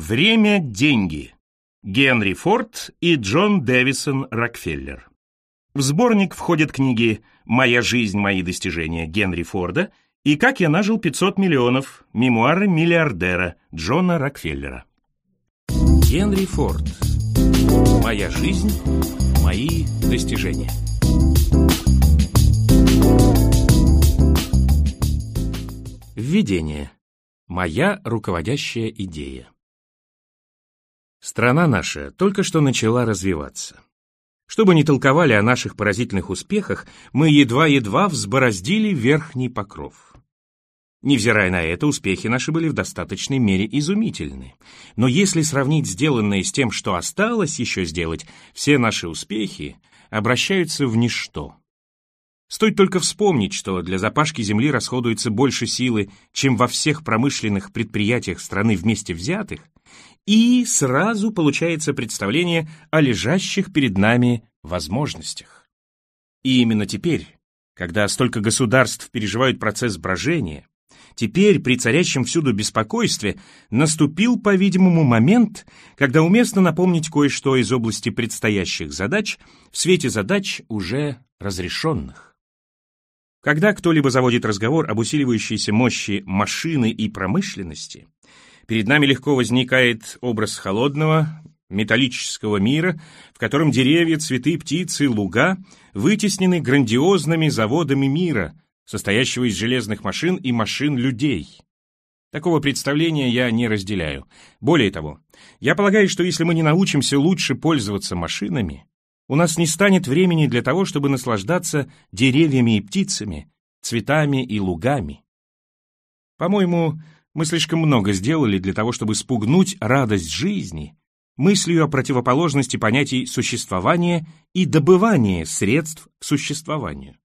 Время – деньги. Генри Форд и Джон Дэвисон Рокфеллер. В сборник входят книги «Моя жизнь, мои достижения» Генри Форда и «Как я нажил 500 миллионов. Мемуары миллиардера» Джона Рокфеллера. Генри Форд. «Моя жизнь, мои достижения». Введение. Моя руководящая идея. Страна наша только что начала развиваться. Что бы ни толковали о наших поразительных успехах, мы едва-едва взбороздили верхний покров. Невзирая на это, успехи наши были в достаточной мере изумительны. Но если сравнить сделанное с тем, что осталось еще сделать, все наши успехи обращаются в ничто. Стоит только вспомнить, что для запашки земли расходуется больше силы, чем во всех промышленных предприятиях страны вместе взятых, и сразу получается представление о лежащих перед нами возможностях. И именно теперь, когда столько государств переживают процесс брожения, теперь при царящем всюду беспокойстве наступил, по-видимому, момент, когда уместно напомнить кое-что из области предстоящих задач в свете задач уже разрешенных. Когда кто-либо заводит разговор об усиливающейся мощи машины и промышленности, перед нами легко возникает образ холодного, металлического мира, в котором деревья, цветы, птицы, луга вытеснены грандиозными заводами мира, состоящего из железных машин и машин людей. Такого представления я не разделяю. Более того, я полагаю, что если мы не научимся лучше пользоваться машинами, у нас не станет времени для того, чтобы наслаждаться деревьями и птицами, цветами и лугами. По-моему, мы слишком много сделали для того, чтобы спугнуть радость жизни мыслью о противоположности понятий существования и добывания средств к существованию.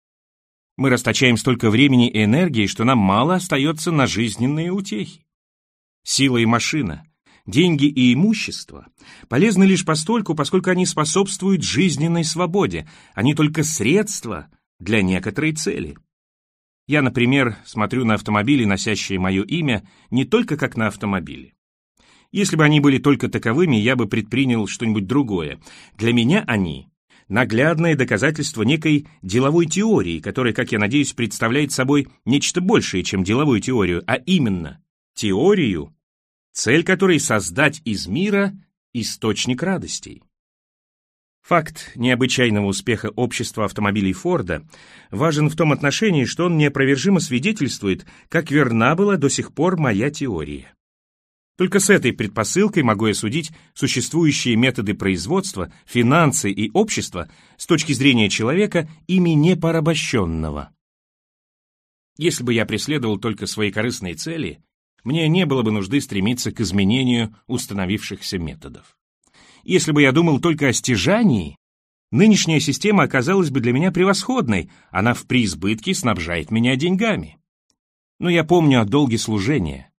Мы расточаем столько времени и энергии, что нам мало остается на жизненные утехи. Сила и машина — деньги и имущество полезны лишь постольку, поскольку они способствуют жизненной свободе, они только средства для некоторой цели. Я, например, смотрю на автомобили, носящие мое имя, не только как на автомобили. Если бы они были только таковыми, я бы предпринял что-нибудь другое. Для меня они — наглядное доказательство некой деловой теории, которая, как я надеюсь, представляет собой нечто большее, чем деловую теорию, а именно теорию цель которой — создать из мира источник радостей. Факт необычайного успеха общества автомобилей Форда важен в том отношении, что он неопровержимо свидетельствует, как верна была до сих пор моя теория. Только с этой предпосылкой могу я судить существующие методы производства, финансы и общества с точки зрения человека, ими не порабощенного. Если бы я преследовал только свои корыстные цели, мне не было бы нужды стремиться к изменению установившихся методов. Если бы я думал только о стяжании, нынешняя система оказалась бы для меня превосходной, она в преизбытке снабжает меня деньгами. Но я помню о долге служения.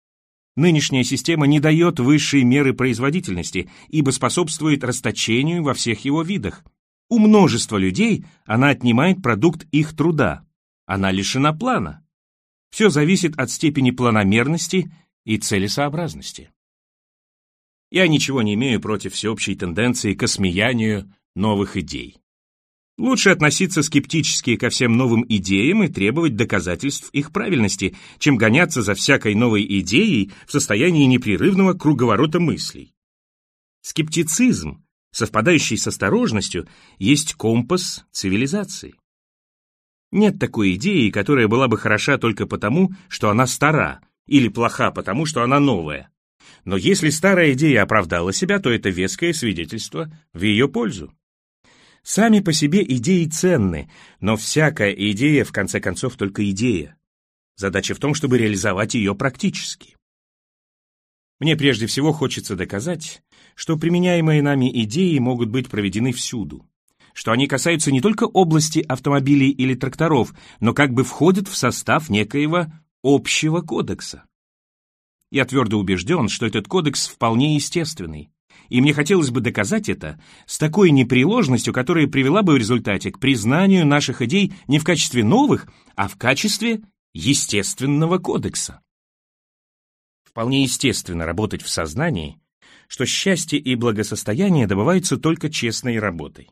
Нынешняя система не дает высшей меры производительности, ибо способствует расточению во всех его видах. У множества людей она отнимает продукт их труда. Она лишена плана. Все зависит от степени планомерности и целесообразности. Я ничего не имею против всеобщей тенденции к осмеянию новых идей. Лучше относиться скептически ко всем новым идеям и требовать доказательств их правильности, чем гоняться за всякой новой идеей в состоянии непрерывного круговорота мыслей. Скептицизм, совпадающий с осторожностью, есть компас цивилизации. Нет такой идеи, которая была бы хороша только потому, что она стара, или плоха потому, что она новая. Но если старая идея оправдала себя, то это веское свидетельство в ее пользу. Сами по себе идеи ценны, но всякая идея, в конце концов, только идея. Задача в том, чтобы реализовать ее практически. Мне прежде всего хочется доказать, что применяемые нами идеи могут быть проведены всюду что они касаются не только области автомобилей или тракторов, но как бы входят в состав некоего общего кодекса. Я твердо убежден, что этот кодекс вполне естественный, и мне хотелось бы доказать это с такой непреложностью, которая привела бы в результате к признанию наших идей не в качестве новых, а в качестве естественного кодекса. Вполне естественно работать в сознании, что счастье и благосостояние добываются только честной работой.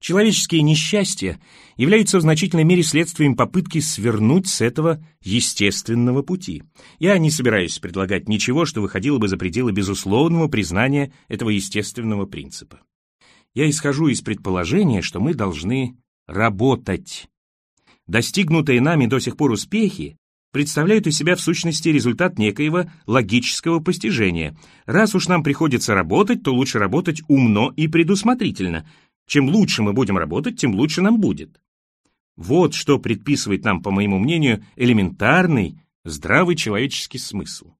Человеческие несчастья являются в значительной мере следствием попытки свернуть с этого естественного пути. Я не собираюсь предлагать ничего, что выходило бы за пределы безусловного признания этого естественного принципа. Я исхожу из предположения, что мы должны работать. Достигнутые нами до сих пор успехи представляют из себя в сущности результат некоего логического постижения. Раз уж нам приходится работать, то лучше работать умно и предусмотрительно – чем лучше мы будем работать, тем лучше нам будет. Вот что предписывает нам, по моему мнению, элементарный, здравый человеческий смысл.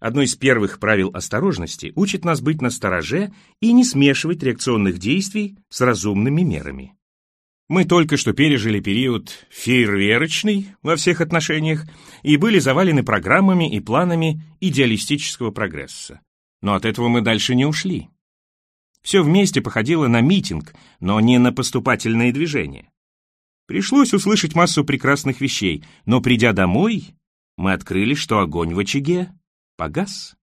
Одно из первых правил осторожности учит нас быть настороже и не смешивать реакционных действий с разумными мерами. Мы только что пережили период фейерверочный во всех отношениях и были завалены программами и планами идеалистического прогресса. Но от этого мы дальше не ушли. Все вместе походило на митинг, но не на поступательное движение. Пришлось услышать массу прекрасных вещей, но придя домой, мы открыли, что огонь в очаге погас.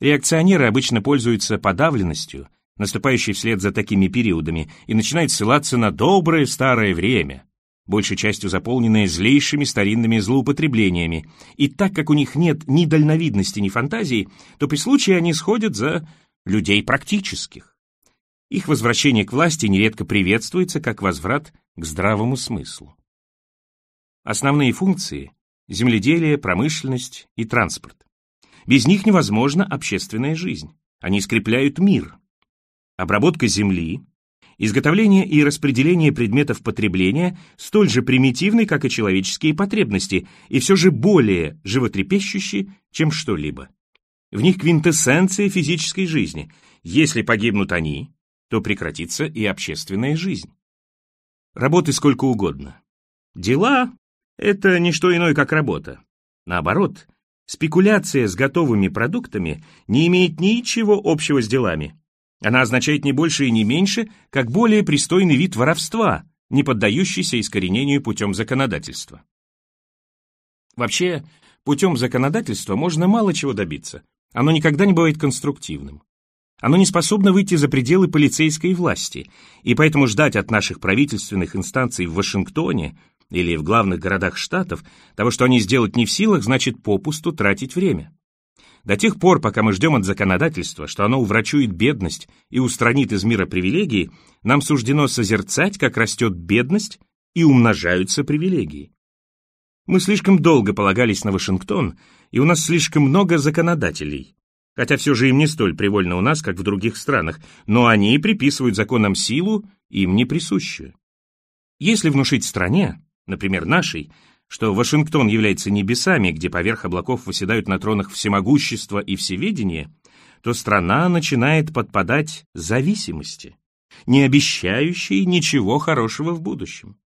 Реакционеры обычно пользуются подавленностью, наступающей вслед за такими периодами, и начинают ссылаться на доброе старое время, большей частью заполненное злейшими старинными злоупотреблениями, и так как у них нет ни дальновидности, ни фантазии, то при случае они сходят за людей практических. Их возвращение к власти нередко приветствуется как возврат к здравому смыслу. Основные функции – земледелие, промышленность и транспорт. Без них невозможна общественная жизнь. Они скрепляют мир. Обработка земли, изготовление и распределение предметов потребления столь же примитивны, как и человеческие потребности, и все же более животрепещущие, чем что-либо. В них квинтэссенция физической жизни. Если погибнут они, то прекратится и общественная жизнь. Работы сколько угодно. Дела — это не что иное, как работа. Наоборот, спекуляция с готовыми продуктами не имеет ничего общего с делами. Она означает не больше и не меньше, как более пристойный вид воровства, не поддающийся искоренению путем законодательства. Вообще, путем законодательства можно мало чего добиться, оно никогда не бывает конструктивным. Оно не способно выйти за пределы полицейской власти, и поэтому ждать от наших правительственных инстанций в Вашингтоне или в главных городах штатов того, что они сделать не в силах, значит попусту тратить время. До тех пор, пока мы ждем от законодательства, что оно уврачует бедность и устранит из мира привилегии, нам суждено созерцать, как растет бедность и умножаются привилегии. Мы слишком долго полагались на Вашингтон, и у нас слишком много законодателей. Хотя все же им не столь привольно у нас, как в других странах, но они приписывают законам силу, им не присущую. Если внушить стране, например, нашей, что Вашингтон является небесами, где поверх облаков выседают на тронах всемогущество и всеведение, то страна начинает подпадать зависимости, не обещающей ничего хорошего в будущем.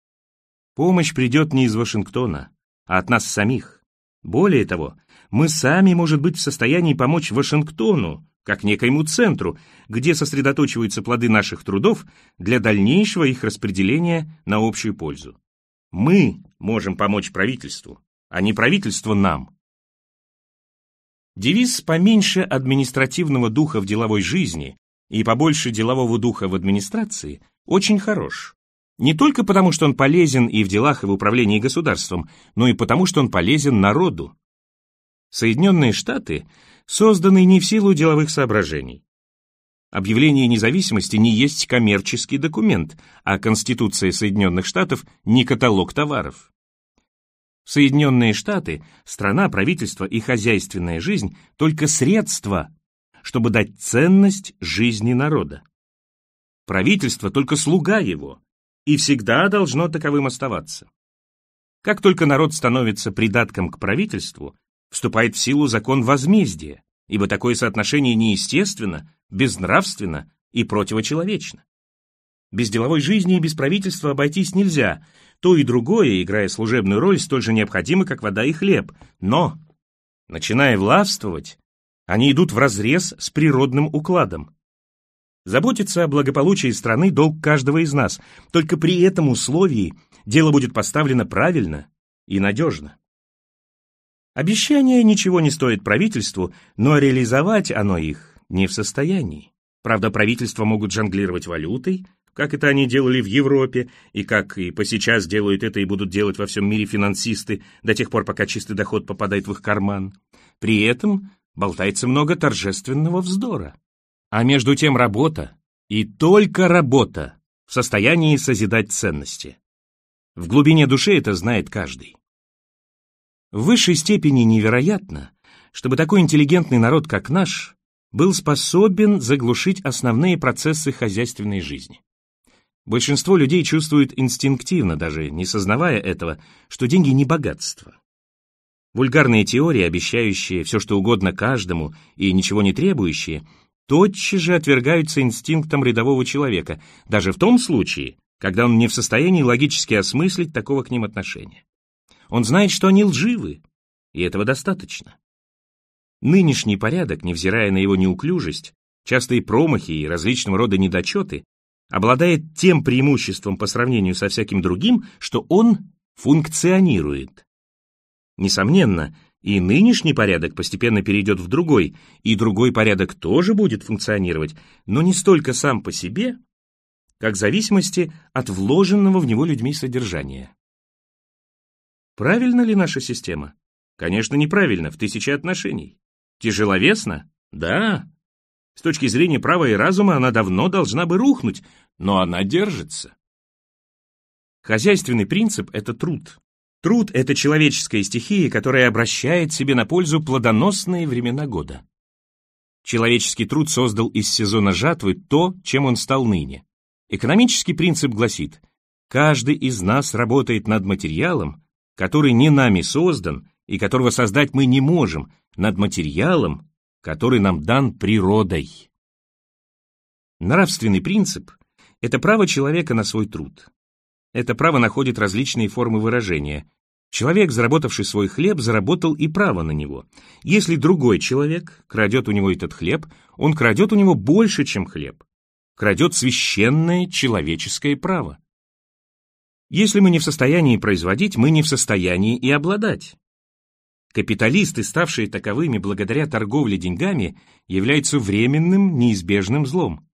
Помощь придет не из Вашингтона, а от нас самих. Более того, мы сами, может быть, в состоянии помочь Вашингтону, как некоему центру, где сосредоточиваются плоды наших трудов для дальнейшего их распределения на общую пользу. Мы можем помочь правительству, а не правительство нам. Девиз «поменьше административного духа в деловой жизни и побольше делового духа в администрации» очень хорош. Не только потому, что он полезен и в делах, и в управлении государством, но и потому, что он полезен народу. Соединенные Штаты созданы не в силу деловых соображений. Объявление независимости не есть коммерческий документ, а Конституция Соединенных Штатов не каталог товаров. Соединенные Штаты, страна, правительство и хозяйственная жизнь – только средства, чтобы дать ценность жизни народа. Правительство – только слуга его, и всегда должно таковым оставаться. Как только народ становится придатком к правительству, вступает в силу закон возмездия, ибо такое соотношение неестественно, безнравственно и противочеловечно. Без деловой жизни и без правительства обойтись нельзя, то и другое, играя служебную роль, столь же необходимо, как вода и хлеб. Но, начиная властвовать, они идут вразрез с природным укладом. Заботиться о благополучии страны – долг каждого из нас. Только при этом условии дело будет поставлено правильно и надежно. Обещания ничего не стоят правительству, но реализовать оно их не в состоянии. Правда, правительства могут жонглировать валютой, как это они делали в Европе, и как и по сейчас делают это и будут делать во всем мире финансисты до тех пор, пока чистый доход попадает в их карман. При этом болтается много торжественного вздора. А между тем работа, и только работа, в состоянии созидать ценности. В глубине души это знает каждый. В высшей степени невероятно, чтобы такой интеллигентный народ, как наш, был способен заглушить основные процессы хозяйственной жизни. Большинство людей чувствует инстинктивно, даже не сознавая этого, что деньги не богатство. Вульгарные теории, обещающие все что угодно каждому и ничего не требующие, тотчас же отвергаются инстинктом рядового человека, даже в том случае, когда он не в состоянии логически осмыслить такого к ним отношения. Он знает, что они лживы, и этого достаточно. Нынешний порядок, невзирая на его неуклюжесть, частые промахи и различного рода недочеты, обладает тем преимуществом по сравнению со всяким другим, что он функционирует. Несомненно, и нынешний порядок постепенно перейдет в другой, и другой порядок тоже будет функционировать, но не столько сам по себе, как в зависимости от вложенного в него людьми содержания. Правильна ли наша система? Конечно, неправильно, в тысячи отношений. Тяжеловесно? Да, с точки зрения права и разума она давно должна бы рухнуть, но она держится. Хозяйственный принцип — это труд. Труд — это человеческая стихия, которая обращает себе на пользу плодоносные времена года. Человеческий труд создал из сезона жатвы то, чем он стал ныне. Экономический принцип гласит, каждый из нас работает над материалом, который не нами создан и которого создать мы не можем, над материалом, который нам дан природой. Нравственный принцип – это право человека на свой труд. Это право находит различные формы выражения. Человек, заработавший свой хлеб, заработал и право на него. Если другой человек крадет у него этот хлеб, он крадет у него больше, чем хлеб. Крадет священное человеческое право. Если мы не в состоянии производить, мы не в состоянии и обладать. Капиталисты, ставшие таковыми благодаря торговле деньгами, являются временным, неизбежным злом.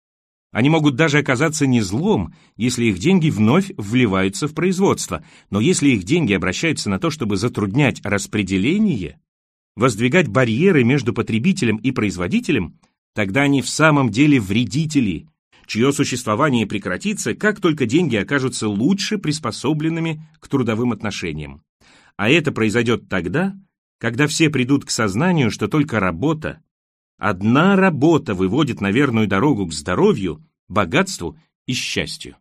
Они могут даже оказаться не злом, если их деньги вновь вливаются в производство, но если их деньги обращаются на то, чтобы затруднять распределение, воздвигать барьеры между потребителем и производителем, тогда они в самом деле вредители, чье существование прекратится, как только деньги окажутся лучше приспособленными к трудовым отношениям. А это произойдет тогда, когда все придут к сознанию, что только работа, одна работа выводит на верную дорогу к здоровью, богатству и счастью.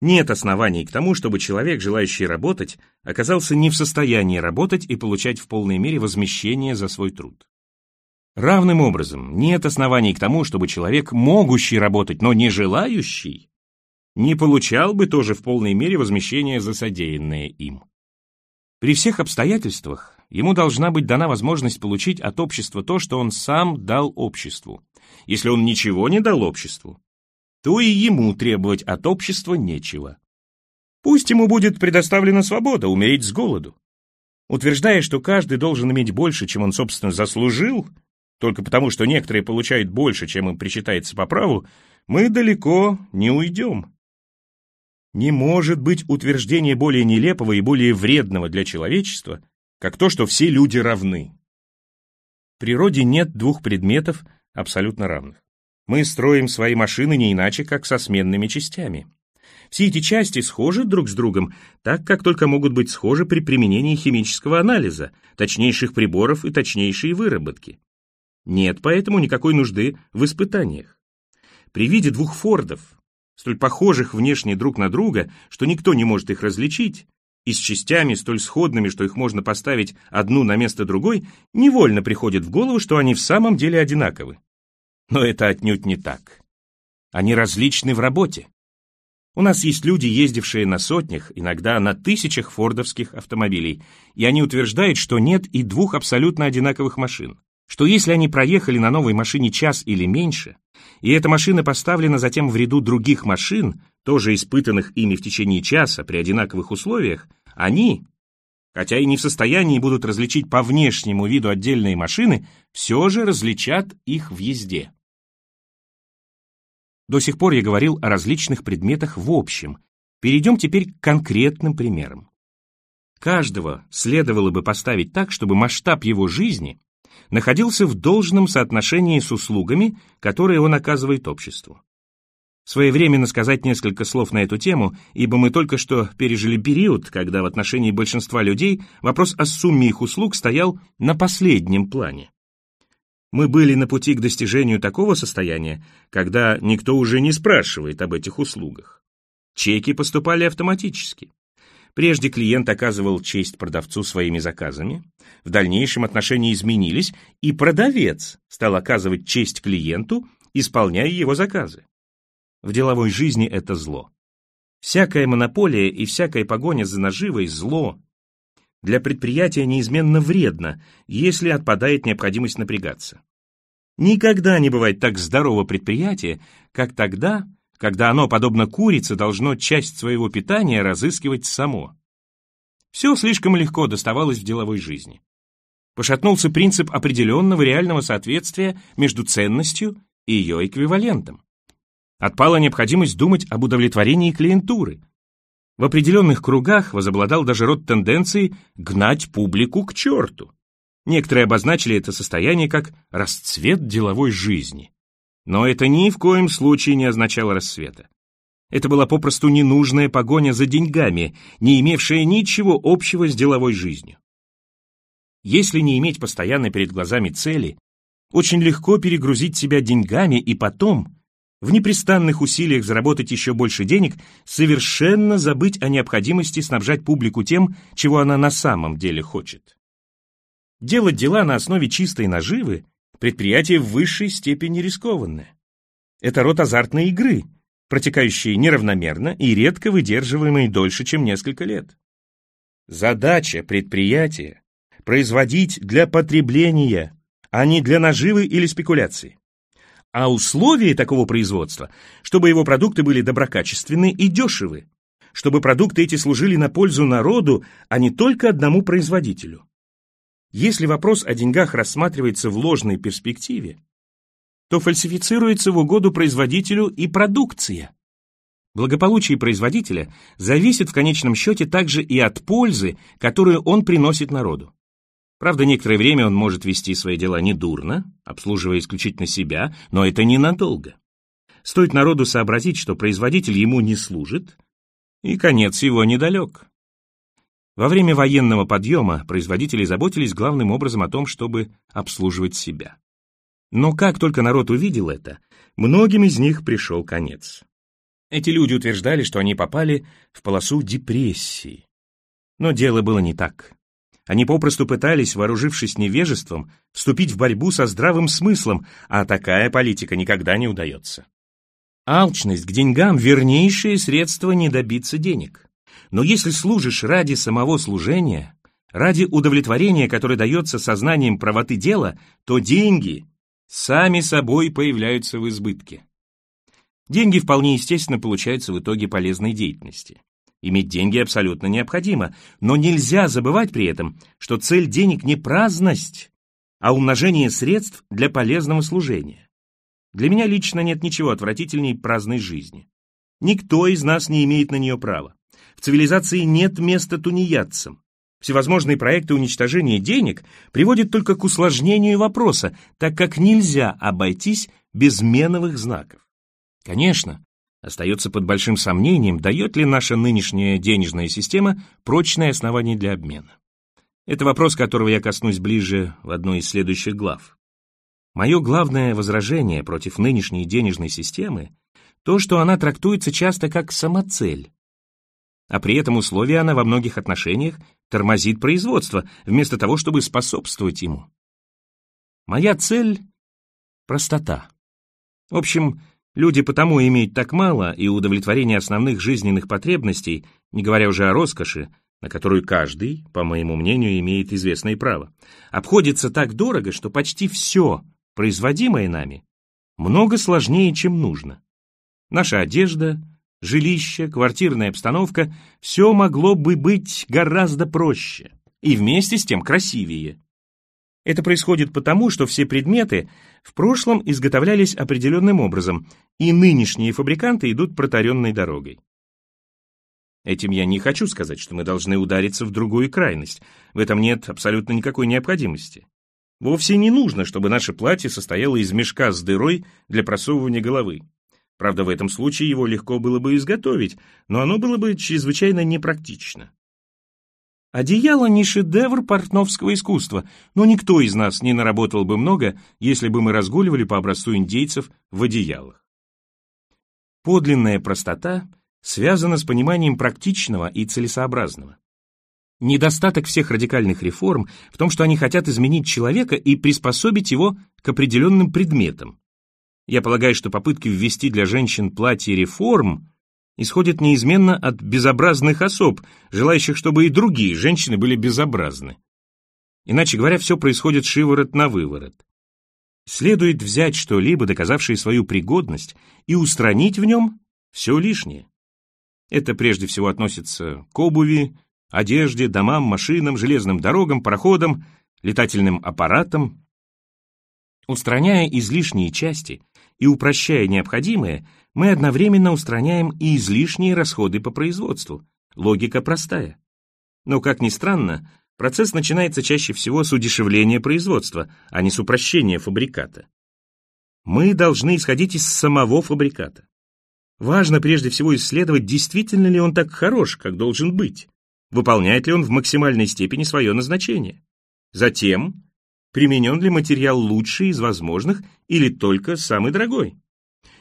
Нет оснований к тому, чтобы человек, желающий работать, оказался не в состоянии работать и получать в полной мере возмещение за свой труд. Равным образом, нет оснований к тому, чтобы человек, могущий работать, но не желающий, не получал бы тоже в полной мере возмещение за содеянное им. При всех обстоятельствах ему должна быть дана возможность получить от общества то, что он сам дал обществу. Если он ничего не дал обществу, то и ему требовать от общества нечего. Пусть ему будет предоставлена свобода умереть с голоду. Утверждая, что каждый должен иметь больше, чем он, собственно, заслужил, только потому, что некоторые получают больше, чем им причитается по праву, мы далеко не уйдем. Не может быть утверждения более нелепого и более вредного для человечества, как то, что все люди равны. В природе нет двух предметов абсолютно равных. Мы строим свои машины не иначе, как со сменными частями. Все эти части схожи друг с другом, так как только могут быть схожи при применении химического анализа, точнейших приборов и точнейшей выработки. Нет поэтому никакой нужды в испытаниях. При виде двух Фордов, столь похожих внешне друг на друга, что никто не может их различить, и с частями столь сходными, что их можно поставить одну на место другой, невольно приходит в голову, что они в самом деле одинаковы. Но это отнюдь не так. Они различны в работе. У нас есть люди, ездившие на сотнях, иногда на тысячах фордовских автомобилей, и они утверждают, что нет и двух абсолютно одинаковых машин. Что если они проехали на новой машине час или меньше, и эта машина поставлена затем в ряду других машин, тоже испытанных ими в течение часа при одинаковых условиях, они, хотя и не в состоянии будут различить по внешнему виду отдельные машины, все же различат их в езде. До сих пор я говорил о различных предметах в общем. Перейдем теперь к конкретным примерам. Каждого следовало бы поставить так, чтобы масштаб его жизни находился в должном соотношении с услугами, которые он оказывает обществу. Своевременно сказать несколько слов на эту тему, ибо мы только что пережили период, когда в отношении большинства людей вопрос о сумме их услуг стоял на последнем плане. Мы были на пути к достижению такого состояния, когда никто уже не спрашивает об этих услугах. Чеки поступали автоматически. Прежде клиент оказывал честь продавцу своими заказами, в дальнейшем отношения изменились, и продавец стал оказывать честь клиенту, исполняя его заказы. В деловой жизни это зло. Всякая монополия и всякая погоня за наживой – зло. Для предприятия неизменно вредно, если отпадает необходимость напрягаться. Никогда не бывает так здорово предприятие, как тогда, когда оно, подобно курице, должно часть своего питания разыскивать само. Все слишком легко доставалось в деловой жизни. Пошатнулся принцип определенного реального соответствия между ценностью и ее эквивалентом. Отпала необходимость думать об удовлетворении клиентуры. В определенных кругах возобладал даже род тенденции гнать публику к черту. Некоторые обозначили это состояние как расцвет деловой жизни. Но это ни в коем случае не означало рассвета. Это была попросту ненужная погоня за деньгами, не имевшая ничего общего с деловой жизнью. Если не иметь постоянно перед глазами цели, очень легко перегрузить себя деньгами и потом в непрестанных усилиях заработать еще больше денег, совершенно забыть о необходимости снабжать публику тем, чего она на самом деле хочет. Делать дела на основе чистой наживы – предприятие в высшей степени рискованное. Это род азартной игры, протекающей неравномерно и редко выдерживаемой дольше, чем несколько лет. Задача предприятия – производить для потребления, а не для наживы или спекуляции а условия такого производства, чтобы его продукты были доброкачественны и дешевы, чтобы продукты эти служили на пользу народу, а не только одному производителю. Если вопрос о деньгах рассматривается в ложной перспективе, то фальсифицируется в угоду производителю и продукция. Благополучие производителя зависит в конечном счете также и от пользы, которую он приносит народу. Правда, некоторое время он может вести свои дела недурно, обслуживая исключительно себя, но это ненадолго. Стоит народу сообразить, что производитель ему не служит, и конец его недалек. Во время военного подъема производители заботились главным образом о том, чтобы обслуживать себя. Но как только народ увидел это, многим из них пришел конец. Эти люди утверждали, что они попали в полосу депрессии. Но дело было не так. Они попросту пытались, вооружившись невежеством, вступить в борьбу со здравым смыслом, а такая политика никогда не удается. Алчность к деньгам – вернейшее средство не добиться денег. Но если служишь ради самого служения, ради удовлетворения, которое дается сознанием правоты дела, то деньги сами собой появляются в избытке. Деньги вполне естественно получаются в итоге полезной деятельности. Иметь деньги абсолютно необходимо, но нельзя забывать при этом, что цель денег не праздность, а умножение средств для полезного служения. Для меня лично нет ничего отвратительней праздной жизни. Никто из нас не имеет на нее права. В цивилизации нет места тунеядцам. Всевозможные проекты уничтожения денег приводят только к усложнению вопроса, так как нельзя обойтись без меновых знаков. Конечно, Остается под большим сомнением, дает ли наша нынешняя денежная система прочное основание для обмена. Это вопрос, которого я коснусь ближе в одной из следующих глав. Мое главное возражение против нынешней денежной системы – то, что она трактуется часто как самоцель. А при этом условия она во многих отношениях тормозит производство, вместо того, чтобы способствовать ему. Моя цель – простота. В общем, Люди потому имеют так мало, и удовлетворение основных жизненных потребностей, не говоря уже о роскоши, на которую каждый, по моему мнению, имеет известное право, обходится так дорого, что почти все, производимое нами, много сложнее, чем нужно. Наша одежда, жилище, квартирная обстановка – все могло бы быть гораздо проще. и вместе с тем красивее. Это происходит потому, что все предметы в прошлом изготовлялись определенным образом, и нынешние фабриканты идут протаренной дорогой. Этим я не хочу сказать, что мы должны удариться в другую крайность. В этом нет абсолютно никакой необходимости. Вовсе не нужно, чтобы наше платье состояло из мешка с дырой для просовывания головы. Правда, в этом случае его легко было бы изготовить, но оно было бы чрезвычайно непрактично. Одеяло не шедевр портновского искусства, но никто из нас не наработал бы много, если бы мы разгуливали по образцу индейцев в одеялах. Подлинная простота связана с пониманием практичного и целесообразного. Недостаток всех радикальных реформ в том, что они хотят изменить человека и приспособить его к определенным предметам. Я полагаю, что попытки ввести для женщин платье реформ исходит неизменно от безобразных особ, желающих, чтобы и другие женщины были безобразны. Иначе говоря, все происходит шиворот на выворот. Следует взять что-либо, доказавшее свою пригодность, и устранить в нем все лишнее. Это прежде всего относится к обуви, одежде, домам, машинам, железным дорогам, пароходам, летательным аппаратам. Устраняя излишние части и упрощая необходимое, мы одновременно устраняем и излишние расходы по производству. Логика простая. Но, как ни странно, процесс начинается чаще всего с удешевления производства, а не с упрощения фабриката. Мы должны исходить из самого фабриката. Важно прежде всего исследовать, действительно ли он так хорош, как должен быть, выполняет ли он в максимальной степени свое назначение. Затем, применен ли материал лучший из возможных или только самый дорогой.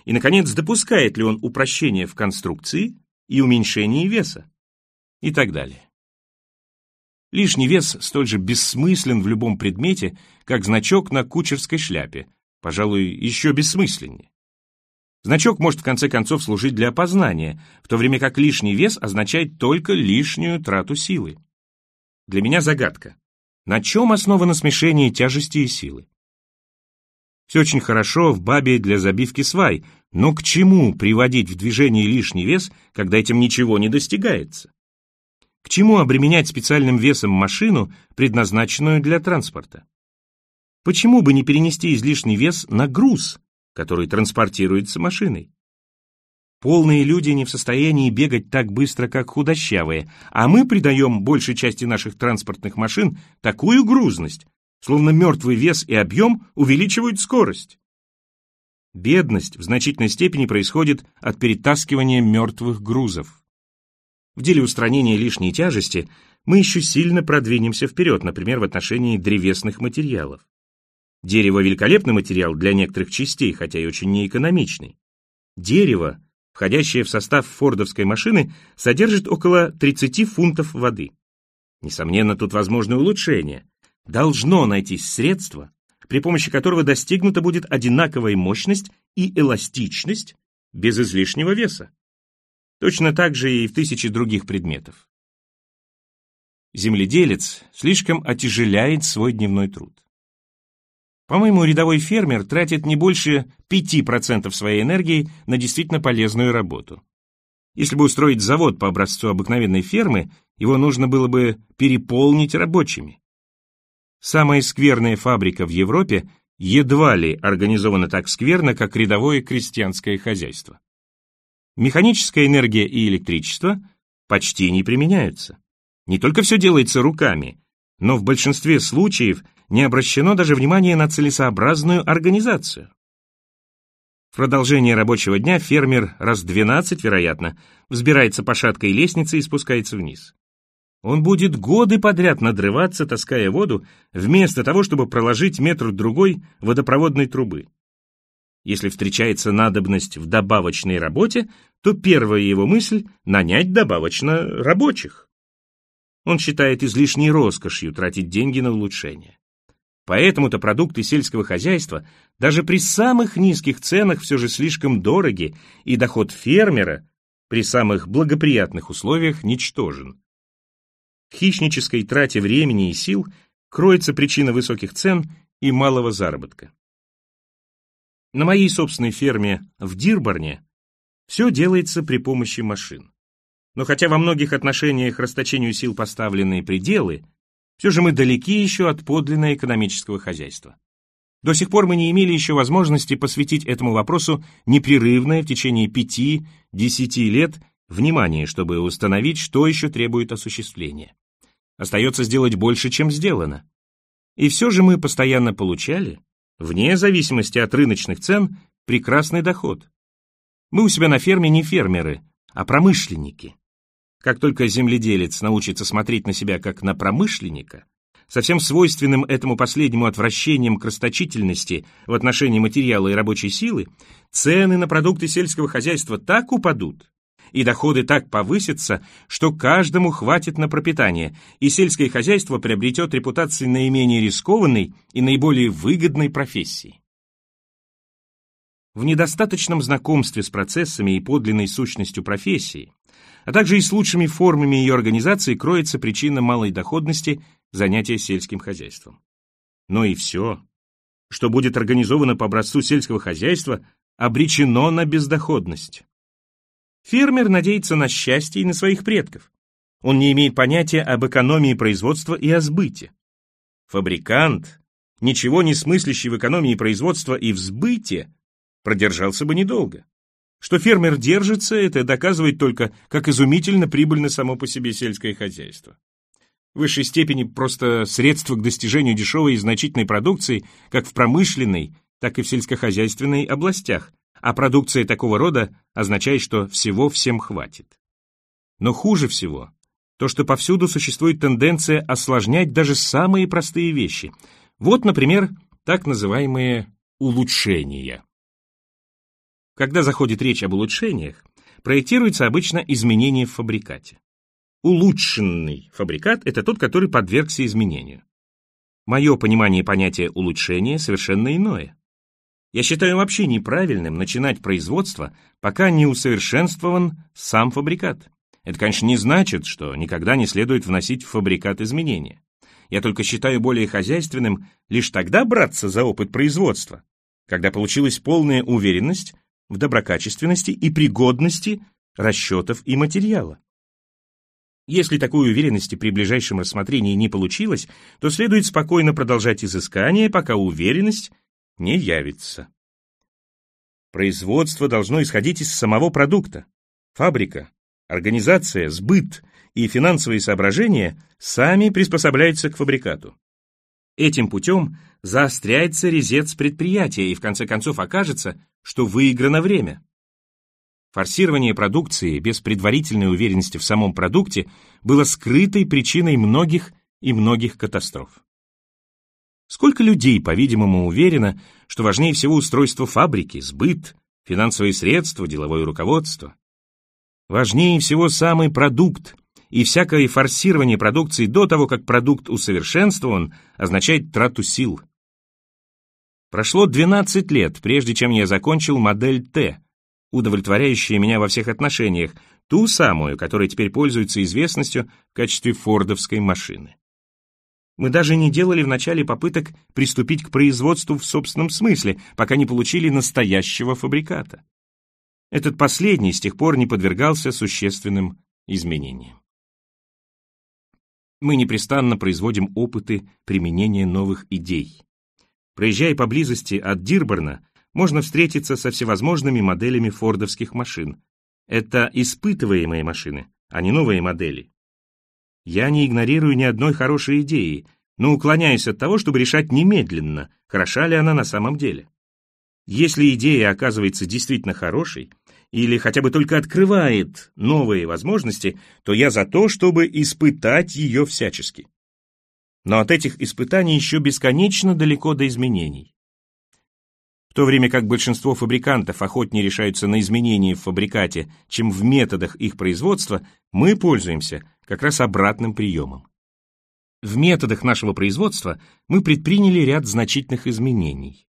И, наконец, допускает ли он упрощение в конструкции и уменьшение веса. И так далее. Лишний вес столь же бессмыслен в любом предмете, как значок на кучерской шляпе, пожалуй, еще бессмысленнее. Значок может в конце концов служить для опознания, в то время как лишний вес означает только лишнюю трату силы. Для меня загадка. На чем основано смешение тяжести и силы? Все очень хорошо в бабе для забивки свай, но к чему приводить в движение лишний вес, когда этим ничего не достигается? К чему обременять специальным весом машину, предназначенную для транспорта? Почему бы не перенести излишний вес на груз, который транспортируется машиной? Полные люди не в состоянии бегать так быстро, как худощавые, а мы придаем большей части наших транспортных машин такую грузность, словно мертвый вес и объем увеличивают скорость. Бедность в значительной степени происходит от перетаскивания мертвых грузов. В деле устранения лишней тяжести мы еще сильно продвинемся вперед, например, в отношении древесных материалов. Дерево – великолепный материал для некоторых частей, хотя и очень неэкономичный. Дерево, входящее в состав фордовской машины, содержит около 30 фунтов воды. Несомненно, тут возможны улучшения должно найтись средство, при помощи которого достигнута будет одинаковая мощность и эластичность без излишнего веса. Точно так же и в тысячи других предметов. Земледелец слишком отяжеляет свой дневной труд. По-моему, рядовой фермер тратит не больше 5% своей энергии на действительно полезную работу. Если бы устроить завод по образцу обыкновенной фермы, его нужно было бы переполнить рабочими. Самая скверная фабрика в Европе едва ли организована так скверно, как рядовое крестьянское хозяйство. Механическая энергия и электричество почти не применяются. Не только все делается руками, но в большинстве случаев не обращено даже внимания на целесообразную организацию. В продолжение рабочего дня фермер раз 12, вероятно, взбирается по шаткой лестнице и спускается вниз. Он будет годы подряд надрываться, таская воду, вместо того, чтобы проложить метр-другой водопроводной трубы. Если встречается надобность в добавочной работе, то первая его мысль — нанять добавочно рабочих. Он считает излишней роскошью тратить деньги на улучшение. Поэтому-то продукты сельского хозяйства даже при самых низких ценах все же слишком дороги, и доход фермера при самых благоприятных условиях ничтожен. Хищнической трате времени и сил кроется причина высоких цен и малого заработка. На моей собственной ферме в Дирборне все делается при помощи машин. Но хотя во многих отношениях расточению сил поставлены пределы, Все же мы далеки еще от подлинного экономического хозяйства. До сих пор мы не имели еще возможности посвятить этому вопросу непрерывное в течение пяти-десяти лет внимание, чтобы установить, что еще требует осуществления. Остается сделать больше, чем сделано. И все же мы постоянно получали, вне зависимости от рыночных цен, прекрасный доход. Мы у себя на ферме не фермеры, а промышленники. Как только земледелец научится смотреть на себя как на промышленника, совсем свойственным этому последнему отвращением к расточительности в отношении материала и рабочей силы, цены на продукты сельского хозяйства так упадут, и доходы так повысятся, что каждому хватит на пропитание, и сельское хозяйство приобретет репутацию наименее рискованной и наиболее выгодной профессии. В недостаточном знакомстве с процессами и подлинной сущностью профессии, а также и с лучшими формами ее организации кроется причина малой доходности занятия сельским хозяйством. Но и все, что будет организовано по образцу сельского хозяйства, обречено на бездоходность. Фермер надеется на счастье и на своих предков. Он не имеет понятия об экономии производства и о сбыте. Фабрикант, ничего не смыслящий в экономии производства и в сбыте, продержался бы недолго. Что фермер держится, это доказывает только, как изумительно прибыльно само по себе сельское хозяйство. В высшей степени просто средство к достижению дешевой и значительной продукции как в промышленной, так и в сельскохозяйственной областях, а продукция такого рода означает, что всего всем хватит. Но хуже всего то, что повсюду существует тенденция осложнять даже самые простые вещи. Вот, например, так называемые улучшения. Когда заходит речь об улучшениях, проектируется обычно изменение в фабрикате. Улучшенный фабрикат – это тот, который подвергся изменению. Мое понимание понятия улучшения совершенно иное. Я считаю вообще неправильным начинать производство, пока не усовершенствован сам фабрикат. Это, конечно, не значит, что никогда не следует вносить в фабрикат изменения. Я только считаю более хозяйственным лишь тогда браться за опыт производства, когда получилась полная уверенность в доброкачественности и пригодности расчетов и материала. Если такой уверенности при ближайшем рассмотрении не получилось, то следует спокойно продолжать изыскание, пока уверенность не явится. Производство должно исходить из самого продукта. Фабрика, организация, сбыт и финансовые соображения сами приспособляются к фабрикату. Этим путем заостряется резец предприятия и в конце концов окажется, что выиграно время. Форсирование продукции без предварительной уверенности в самом продукте было скрытой причиной многих и многих катастроф. Сколько людей, по-видимому, уверено, что важнее всего устройство фабрики, сбыт, финансовые средства, деловое руководство. Важнее всего самый продукт, и всякое форсирование продукции до того, как продукт усовершенствован, означает трату сил. Прошло 12 лет, прежде чем я закончил модель Т, удовлетворяющая меня во всех отношениях, ту самую, которая теперь пользуется известностью в качестве фордовской машины. Мы даже не делали вначале попыток приступить к производству в собственном смысле, пока не получили настоящего фабриката. Этот последний с тех пор не подвергался существенным изменениям. Мы непрестанно производим опыты применения новых идей. Проезжая поблизости от Дирборна, можно встретиться со всевозможными моделями фордовских машин. Это испытываемые машины, а не новые модели. Я не игнорирую ни одной хорошей идеи, но уклоняюсь от того, чтобы решать немедленно, хороша ли она на самом деле. Если идея оказывается действительно хорошей, или хотя бы только открывает новые возможности, то я за то, чтобы испытать ее всячески. Но от этих испытаний еще бесконечно далеко до изменений. В то время как большинство фабрикантов охотнее решаются на изменения в фабрикате, чем в методах их производства, мы пользуемся как раз обратным приемом. В методах нашего производства мы предприняли ряд значительных изменений.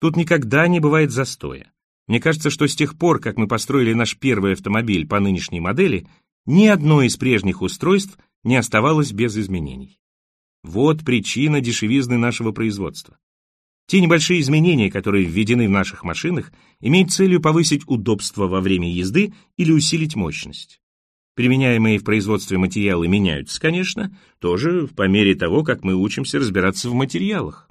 Тут никогда не бывает застоя. Мне кажется, что с тех пор, как мы построили наш первый автомобиль по нынешней модели, ни одно из прежних устройств не оставалось без изменений. Вот причина дешевизны нашего производства. Те небольшие изменения, которые введены в наших машинах, имеют целью повысить удобство во время езды или усилить мощность. Применяемые в производстве материалы меняются, конечно, тоже по мере того, как мы учимся разбираться в материалах.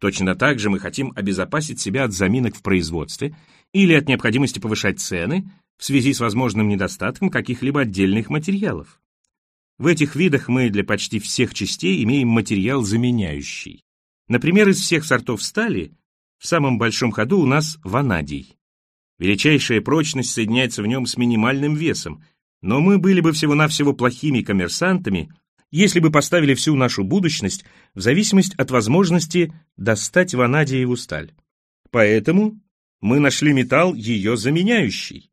Точно так же мы хотим обезопасить себя от заминок в производстве или от необходимости повышать цены в связи с возможным недостатком каких-либо отдельных материалов. В этих видах мы для почти всех частей имеем материал заменяющий. Например, из всех сортов стали в самом большом ходу у нас ванадий. Величайшая прочность соединяется в нем с минимальным весом, но мы были бы всего-навсего плохими коммерсантами, если бы поставили всю нашу будущность в зависимость от возможности достать ванадиеву сталь. Поэтому мы нашли металл, ее заменяющий.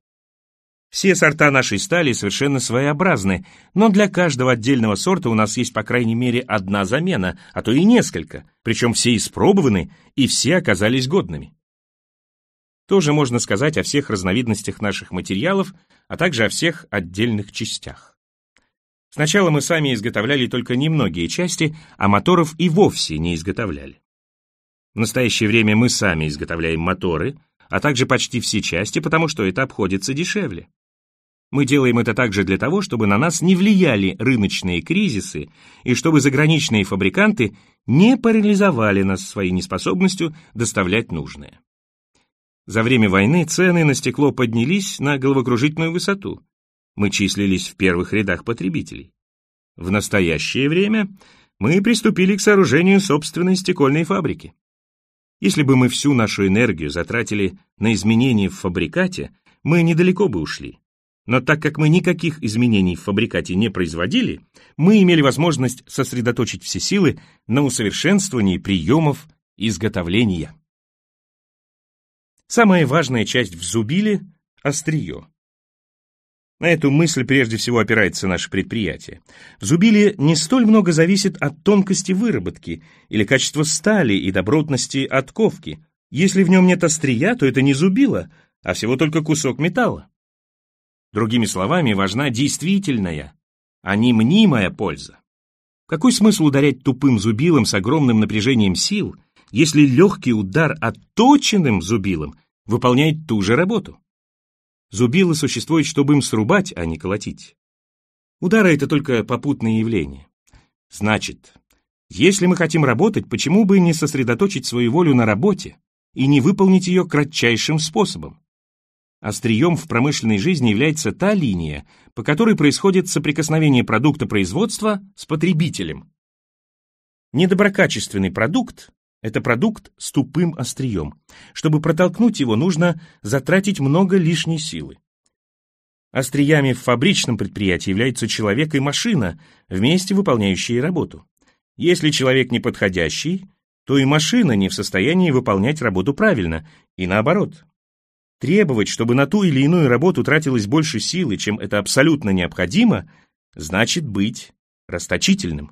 Все сорта нашей стали совершенно своеобразны, но для каждого отдельного сорта у нас есть по крайней мере одна замена, а то и несколько, причем все испробованы и все оказались годными. Тоже можно сказать о всех разновидностях наших материалов, а также о всех отдельных частях. Сначала мы сами изготовляли только немногие части, а моторов и вовсе не изготовляли. В настоящее время мы сами изготовляем моторы, а также почти все части, потому что это обходится дешевле. Мы делаем это также для того, чтобы на нас не влияли рыночные кризисы и чтобы заграничные фабриканты не парализовали нас своей неспособностью доставлять нужное. За время войны цены на стекло поднялись на головокружительную высоту. Мы числились в первых рядах потребителей. В настоящее время мы приступили к сооружению собственной стекольной фабрики. Если бы мы всю нашу энергию затратили на изменения в фабрикате, мы недалеко бы ушли. Но так как мы никаких изменений в фабрикате не производили, мы имели возможность сосредоточить все силы на усовершенствовании приемов изготовления. Самая важная часть в зубиле – острие. На эту мысль прежде всего опирается наше предприятие. В зубиле не столь много зависит от тонкости выработки или качества стали и добротности отковки. Если в нем нет острия, то это не зубило, а всего только кусок металла. Другими словами, важна действительная, а не мнимая польза. Какой смысл ударять тупым зубилом с огромным напряжением сил, если легкий удар отточенным зубилом выполняет ту же работу? Зубило существует, чтобы им срубать, а не колотить. Удары — это только попутное явление. Значит, если мы хотим работать, почему бы не сосредоточить свою волю на работе и не выполнить ее кратчайшим способом? Острием в промышленной жизни является та линия, по которой происходит соприкосновение продукта производства с потребителем. Недоброкачественный продукт – это продукт с тупым острием. Чтобы протолкнуть его, нужно затратить много лишней силы. Остриями в фабричном предприятии являются человек и машина, вместе выполняющие работу. Если человек неподходящий, то и машина не в состоянии выполнять работу правильно, и наоборот. Требовать, чтобы на ту или иную работу тратилось больше силы, чем это абсолютно необходимо, значит быть расточительным.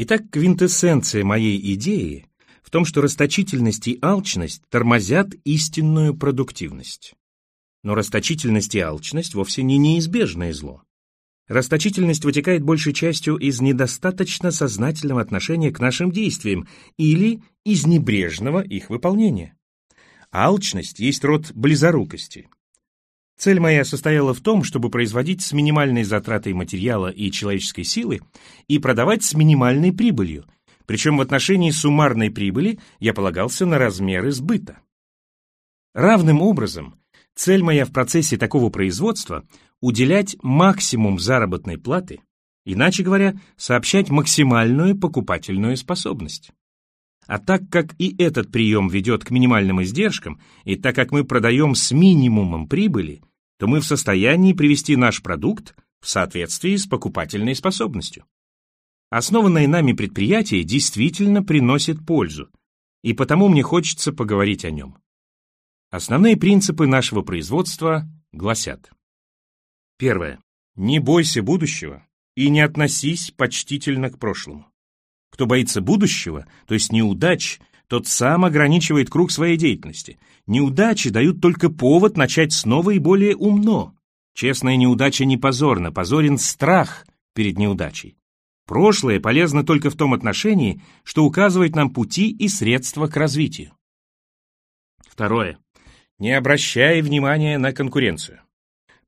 Итак, квинтэссенция моей идеи в том, что расточительность и алчность тормозят истинную продуктивность. Но расточительность и алчность вовсе не неизбежное зло. Расточительность вытекает большей частью из недостаточно сознательного отношения к нашим действиям или из небрежного их выполнения. Алчность есть род близорукости. Цель моя состояла в том, чтобы производить с минимальной затратой материала и человеческой силы и продавать с минимальной прибылью, причем в отношении суммарной прибыли я полагался на размеры сбыта. Равным образом, цель моя в процессе такого производства – уделять максимум заработной платы, иначе говоря, сообщать максимальную покупательную способность. А так как и этот прием ведет к минимальным издержкам, и так как мы продаем с минимумом прибыли, то мы в состоянии привести наш продукт в соответствии с покупательной способностью. Основанное нами предприятие действительно приносит пользу, и потому мне хочется поговорить о нем. Основные принципы нашего производства гласят. Первое. Не бойся будущего и не относись почтительно к прошлому. Кто боится будущего, то есть неудач, тот сам ограничивает круг своей деятельности. Неудачи дают только повод начать снова и более умно. Честная неудача не позорна, позорен страх перед неудачей. Прошлое полезно только в том отношении, что указывает нам пути и средства к развитию. Второе. Не обращай внимания на конкуренцию.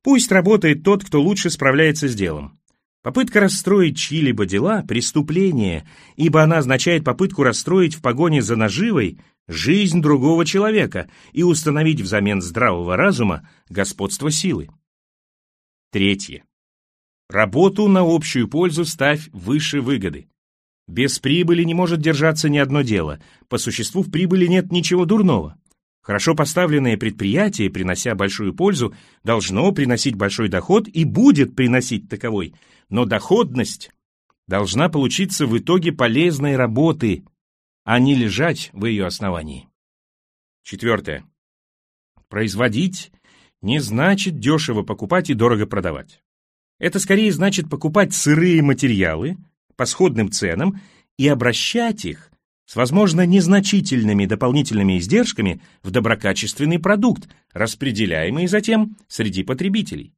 Пусть работает тот, кто лучше справляется с делом. Попытка расстроить чьи-либо дела – преступление, ибо она означает попытку расстроить в погоне за наживой жизнь другого человека и установить взамен здравого разума господство силы. Третье. Работу на общую пользу ставь выше выгоды. Без прибыли не может держаться ни одно дело. По существу в прибыли нет ничего дурного. Хорошо поставленное предприятие, принося большую пользу, должно приносить большой доход и будет приносить таковой. Но доходность должна получиться в итоге полезной работы, а не лежать в ее основании. Четвертое. Производить не значит дешево покупать и дорого продавать. Это скорее значит покупать сырые материалы по сходным ценам и обращать их с, возможно, незначительными дополнительными издержками в доброкачественный продукт, распределяемый затем среди потребителей.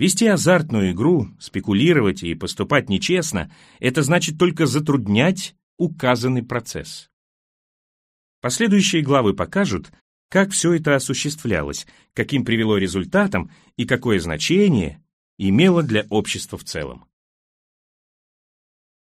Вести азартную игру, спекулировать и поступать нечестно – это значит только затруднять указанный процесс. Последующие главы покажут, как все это осуществлялось, каким привело результатом и какое значение имело для общества в целом.